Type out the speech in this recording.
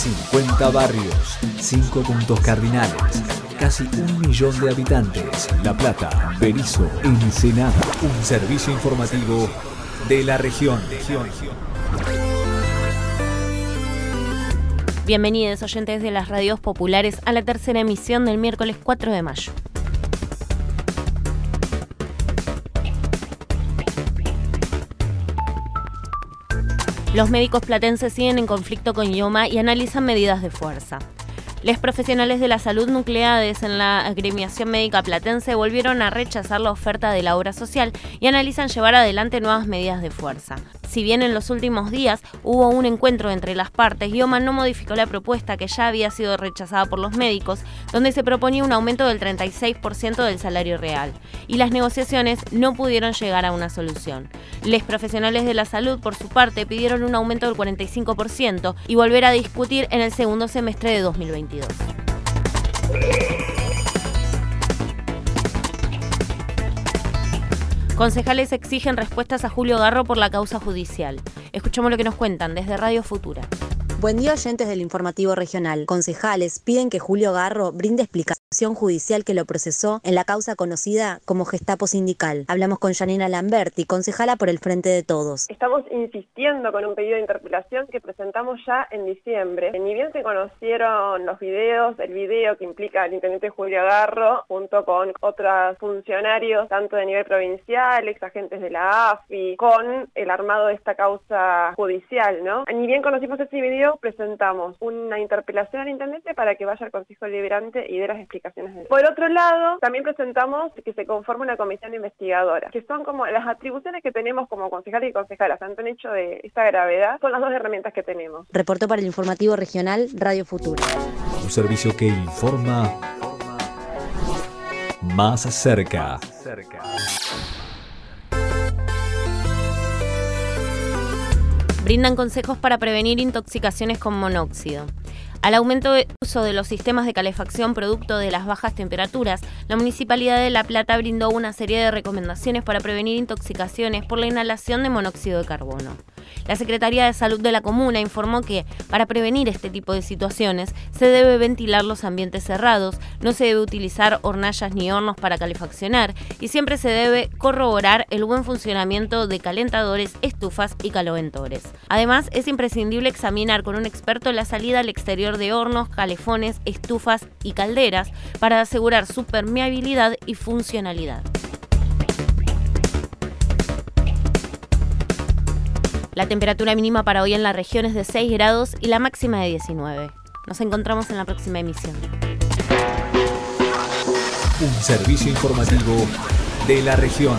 50 barrios, 5 puntos cardinales, casi un millón de habitantes. La Plata, Berizo, Ensenada. Un servicio informativo de la región. Bienvenidos oyentes de las radios populares a la tercera emisión del miércoles 4 de mayo. Los médicos platenses siguen en conflicto con IOMA y analizan medidas de fuerza. Los profesionales de la salud nucleares en la agremiación médica platense volvieron a rechazar la oferta de la obra social y analizan llevar adelante nuevas medidas de fuerza. Si bien en los últimos días hubo un encuentro entre las partes, Guioma no modificó la propuesta que ya había sido rechazada por los médicos, donde se proponía un aumento del 36% del salario real, y las negociaciones no pudieron llegar a una solución. Los profesionales de la salud, por su parte, pidieron un aumento del 45% y volver a discutir en el segundo semestre de 2022. Concejales exigen respuestas a Julio Garro por la causa judicial. Escuchemos lo que nos cuentan desde Radio Futura. Buen día oyentes del informativo regional. Concejales piden que Julio Garro brinde judicial que lo procesó en la causa conocida como Gestapo Sindical. Hablamos con Janina Lamberti, concejala por el Frente de Todos. Estamos insistiendo con un pedido de interpelación que presentamos ya en diciembre. Ni bien se conocieron los videos, el video que implica al intendente Julio Garro junto con otros funcionarios, tanto de nivel provincial, ex agentes de la AFI, con el armado de esta causa judicial, ¿no? Ni bien conocimos ese video, presentamos una interpelación al intendente para que vaya al Consejo Deliberante y dé las explicaciones. Por otro lado, también presentamos que se conforme una comisión investigadora, que son como las atribuciones que tenemos como concejales y concejalas ante un hecho de esta gravedad, son las dos herramientas que tenemos. Reportó para el informativo regional Radio Futuro. Un servicio que informa más cerca. brindan consejos para prevenir intoxicaciones con monóxido. Al aumento de uso de los sistemas de calefacción producto de las bajas temperaturas, la Municipalidad de La Plata brindó una serie de recomendaciones para prevenir intoxicaciones por la inhalación de monóxido de carbono. La Secretaría de Salud de la Comuna informó que, para prevenir este tipo de situaciones, se debe ventilar los ambientes cerrados, no se debe utilizar hornallas ni hornos para calefaccionar y siempre se debe corroborar el buen funcionamiento de calentadores, estufas y caloventores. Además, es imprescindible examinar con un experto la salida al exterior de hornos, calefones, estufas y calderas para asegurar su permeabilidad y funcionalidad. La temperatura mínima para hoy en la región es de 6 grados y la máxima de 19. Nos encontramos en la próxima emisión. Un servicio informativo de la región.